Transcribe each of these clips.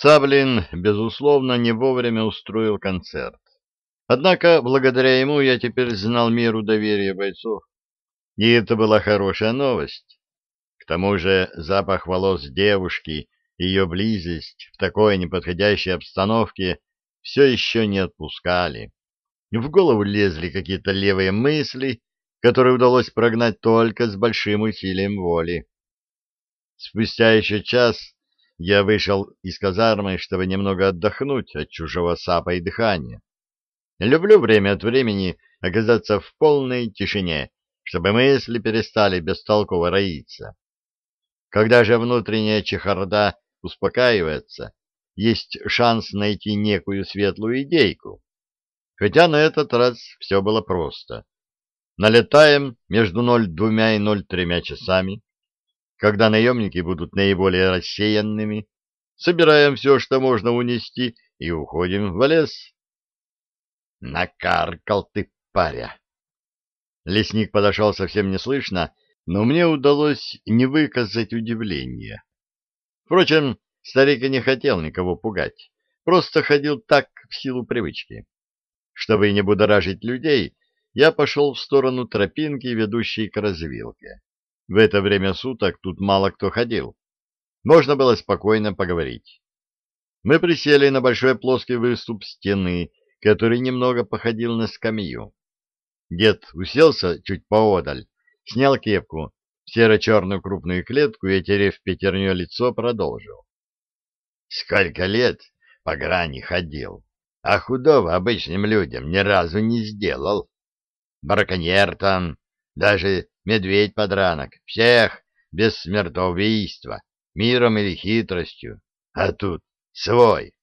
Саблин, безусловно, не вовремя устроил концерт. Однако, благодаря ему я теперь знал меру доверия бойцов. И это была хорошая новость. К тому же запах волос девушки ее близость в такой неподходящей обстановке все еще не отпускали. В голову лезли какие-то левые мысли, которые удалось прогнать только с большим усилием воли. Спустя еще час я вышел из казармы, чтобы немного отдохнуть от чужого сапа и дыхания. Люблю время от времени оказаться в полной тишине, чтобы мысли перестали бестолково роиться. Когда же внутренняя чехарда успокаивается, есть шанс найти некую светлую идейку. Хотя на этот раз все было просто. Налетаем между 0,2 и 0,3 часами, когда наемники будут наиболее рассеянными, собираем все, что можно унести, и уходим в лес. Накаркал ты, паря! Лесник подошел совсем неслышно, но мне удалось не выказать удивления. Впрочем, старик и не хотел никого пугать, просто ходил так в силу привычки. Чтобы не будоражить людей, я пошел в сторону тропинки, ведущей к развилке. В это время суток тут мало кто ходил. Можно было спокойно поговорить. Мы присели на большой плоский выступ стены, который немного походил на скамью. Дед уселся чуть поодаль, снял кепку, серо-черную крупную клетку и, отерев пятерню лицо, продолжил. Сколько лет по грани ходил, а худого обычным людям ни разу не сделал браконьер там, даже медведь-подранок, всех без смертоубийства, миром или хитростью, а тут свой.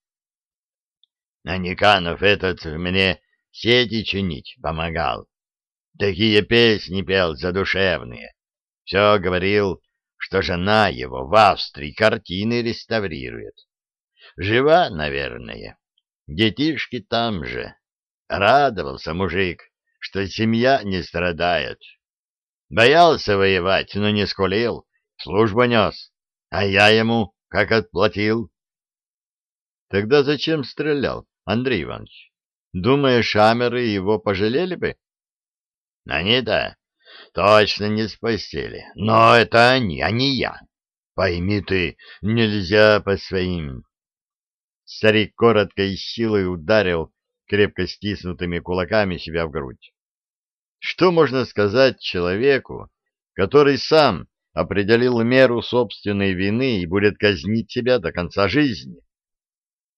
А Никанов этот мне сети чинить помогал. Такие песни пел задушевные. Все говорил, что жена его в Австрии картины реставрирует. Жива, наверное. Детишки там же. Радовался мужик что семья не страдает. Боялся воевать, но не скулил, службу нес, а я ему как отплатил. Тогда зачем стрелял, Андрей Иванович? Думаешь, шамеры его пожалели бы? Они-то точно не спасили, но это они, а не я. Пойми ты, нельзя по своим. Старик коротко и силой ударил крепко стиснутыми кулаками себя в грудь. Что можно сказать человеку, который сам определил меру собственной вины и будет казнить себя до конца жизни?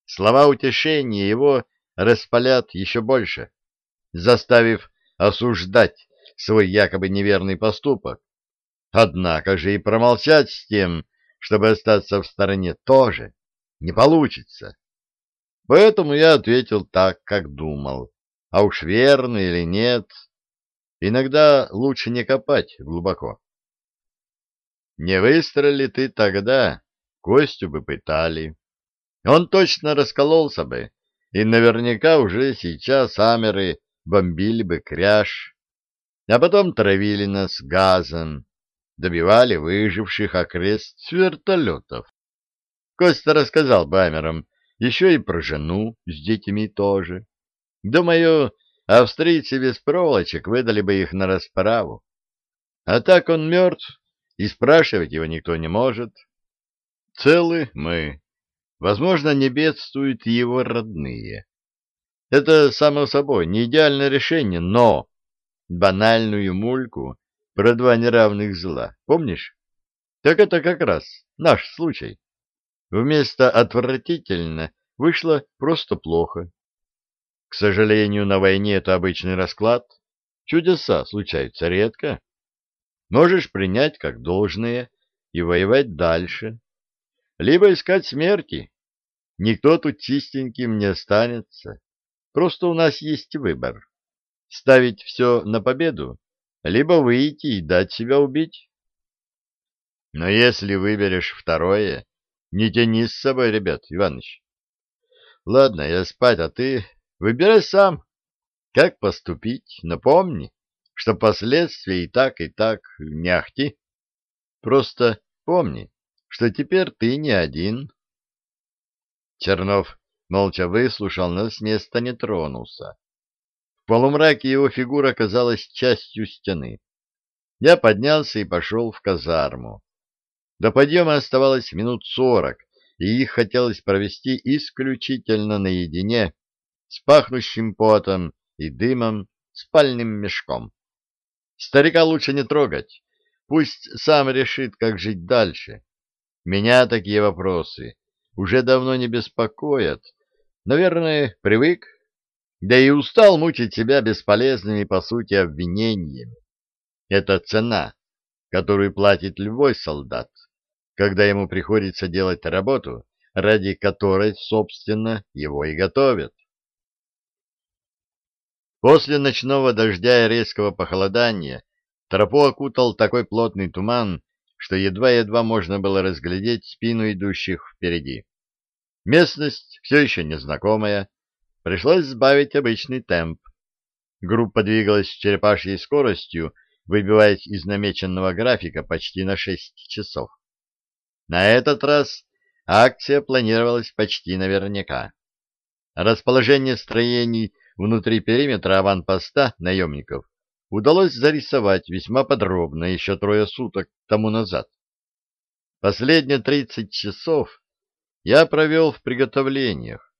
Слова утешения его распалят еще больше, заставив осуждать свой якобы неверный поступок. Однако же и промолчать с тем, чтобы остаться в стороне, тоже не получится. Поэтому я ответил так, как думал. А уж верно или нет, Иногда лучше не копать глубоко. Не выстрели ты тогда, Костю бы пытали. Он точно раскололся бы, и наверняка уже сейчас амеры бомбили бы кряж, а потом травили нас газом, добивали выживших окрест с вертолетов. Костя рассказал бамерам еще и про жену с детьми тоже. Думаю, Австрийцы без проволочек выдали бы их на расправу. А так он мертв, и спрашивать его никто не может. Целы мы. Возможно, не бедствуют его родные. Это, само собой, не идеальное решение, но банальную мульку про два неравных зла, помнишь? Так это как раз наш случай. Вместо отвратительно вышло просто плохо. К сожалению, на войне это обычный расклад. Чудеса случаются редко. Можешь принять как должное и воевать дальше. Либо искать смерти. Никто тут чистеньким не останется. Просто у нас есть выбор. Ставить все на победу, либо выйти и дать себя убить. Но если выберешь второе, не тяни с собой, ребят, Иваныч. Ладно, я спать, а ты Выбирай сам, как поступить, но помни, что последствия и так, и так не. Просто помни, что теперь ты не один. Чернов молча выслушал, но с места не тронулся. В полумраке его фигура казалась частью стены. Я поднялся и пошел в казарму. До подъема оставалось минут сорок, и их хотелось провести исключительно наедине с пахнущим потом и дымом спальным мешком. Старика лучше не трогать, пусть сам решит, как жить дальше. Меня такие вопросы уже давно не беспокоят. Наверное, привык, да и устал мучить себя бесполезными, по сути, обвинениями. Это цена, которую платит любой солдат когда ему приходится делать работу, ради которой, собственно, его и готовят. После ночного дождя и резкого похолодания тропу окутал такой плотный туман, что едва-едва можно было разглядеть спину идущих впереди. Местность все еще незнакомая, пришлось сбавить обычный темп. Группа двигалась с черепашьей скоростью, выбиваясь из намеченного графика почти на шесть часов. На этот раз акция планировалась почти наверняка. Расположение строений внутри периметра аванпоста наемников удалось зарисовать весьма подробно еще трое суток тому назад. Последние 30 часов я провел в приготовлениях.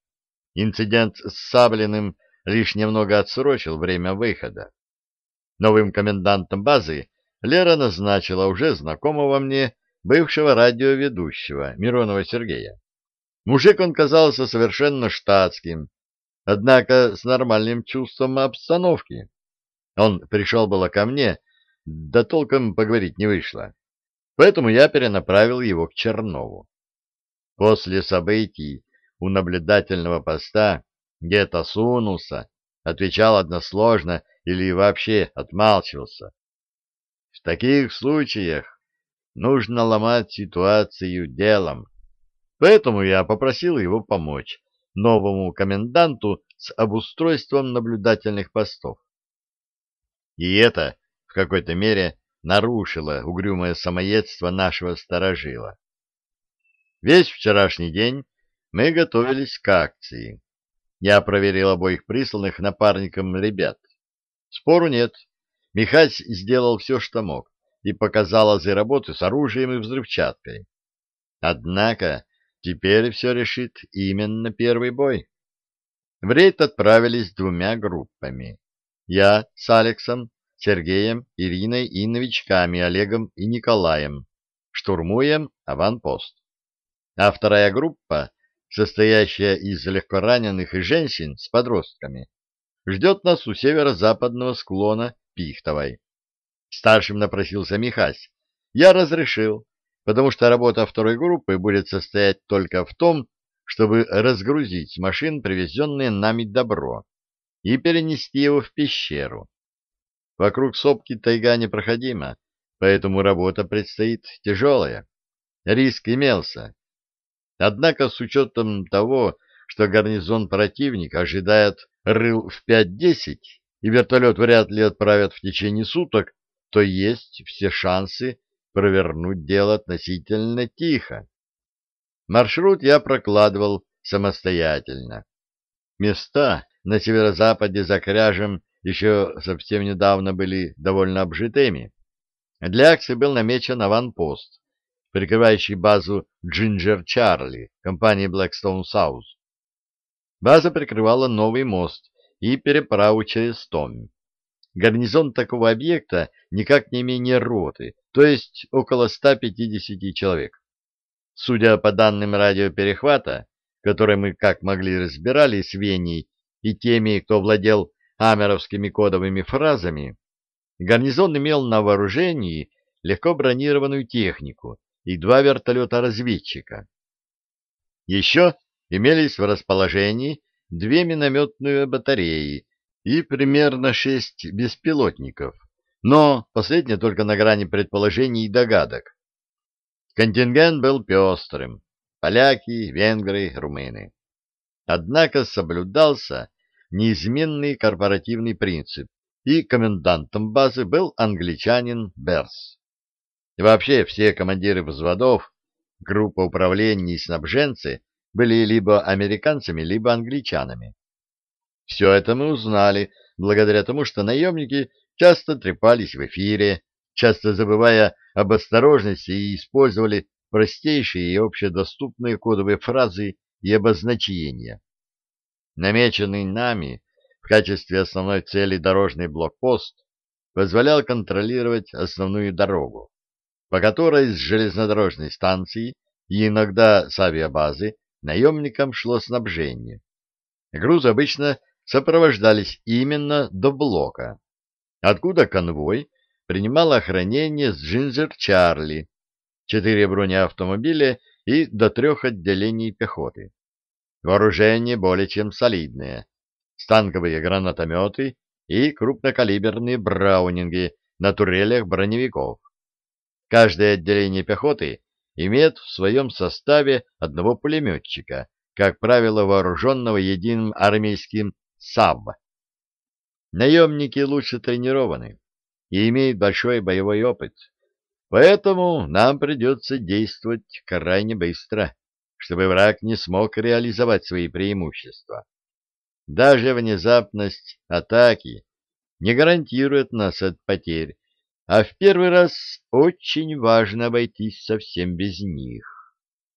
Инцидент с Саблиным лишь немного отсрочил время выхода. Новым комендантом базы Лера назначила уже знакомого мне бывшего радиоведущего Миронова Сергея. Мужик он казался совершенно штатским, однако с нормальным чувством обстановки. Он пришел было ко мне, да толком поговорить не вышло. Поэтому я перенаправил его к Чернову. После событий у наблюдательного поста где-то сунулся, отвечал односложно или вообще отмалчивался. В таких случаях Нужно ломать ситуацию делом. Поэтому я попросил его помочь новому коменданту с обустройством наблюдательных постов. И это, в какой-то мере, нарушило угрюмое самоедство нашего сторожила. Весь вчерашний день мы готовились к акции. Я проверил обоих присланных напарником ребят. Спору нет. Михась сделал все, что мог и показал азы работы с оружием и взрывчаткой. Однако теперь все решит именно первый бой. В рейд отправились двумя группами. Я с Алексом, Сергеем, Ириной и новичками Олегом и Николаем. Штурмуем аванпост. А вторая группа, состоящая из легкораненых и женщин с подростками, ждет нас у северо-западного склона Пихтовой. Старшим напросился Михась. Я разрешил, потому что работа второй группы будет состоять только в том, чтобы разгрузить с машин привезенное нами добро и перенести его в пещеру. Вокруг сопки тайга непроходима, поэтому работа предстоит тяжелая. Риск имелся. Однако с учетом того, что гарнизон противника ожидает рыл в 5-10, и вертолет вряд ли отправят в течение суток, то есть все шансы провернуть дело относительно тихо. Маршрут я прокладывал самостоятельно. Места на северо-западе за Кряжем еще совсем недавно были довольно обжитыми. Для акции был намечен аванпост, прикрывающий базу Джинджер Чарли компании Blackstone South. База прикрывала новый мост и переправу через Томми. Гарнизон такого объекта никак не менее роты, то есть около 150 человек. Судя по данным радиоперехвата, которые мы как могли разбирали с Веней и теми, кто владел амеровскими кодовыми фразами, гарнизон имел на вооружении легко бронированную технику и два вертолета-разведчика. Еще имелись в расположении две минометные батареи и примерно шесть беспилотников, но последнее только на грани предположений и догадок. Контингент был пестрым — поляки, венгры, румыны. Однако соблюдался неизменный корпоративный принцип, и комендантом базы был англичанин Берс. И вообще все командиры взводов, группа управления и снабженцы были либо американцами, либо англичанами. Все это мы узнали благодаря тому, что наемники часто трепались в эфире, часто забывая об осторожности и использовали простейшие и общедоступные кодовые фразы и обозначения. Намеченный нами в качестве основной цели дорожный блокпост позволял контролировать основную дорогу, по которой с железнодорожной станции и иногда с авиабазы наемникам шло снабжение. Грузы обычно сопровождались именно до блока, откуда конвой принимал охранение с Джинджер Чарли, четыре бронеавтомобиля и до трех отделений пехоты. Вооружение более чем солидное. Станковые гранатометы и крупнокалиберные браунинги на турелях броневиков. Каждое отделение пехоты имеет в своем составе одного пулеметчика, как правило, вооруженного единым армейским САВ. Наемники лучше тренированы и имеют большой боевой опыт, поэтому нам придется действовать крайне быстро, чтобы враг не смог реализовать свои преимущества. Даже внезапность атаки не гарантирует нас от потерь, а в первый раз очень важно обойтись совсем без них.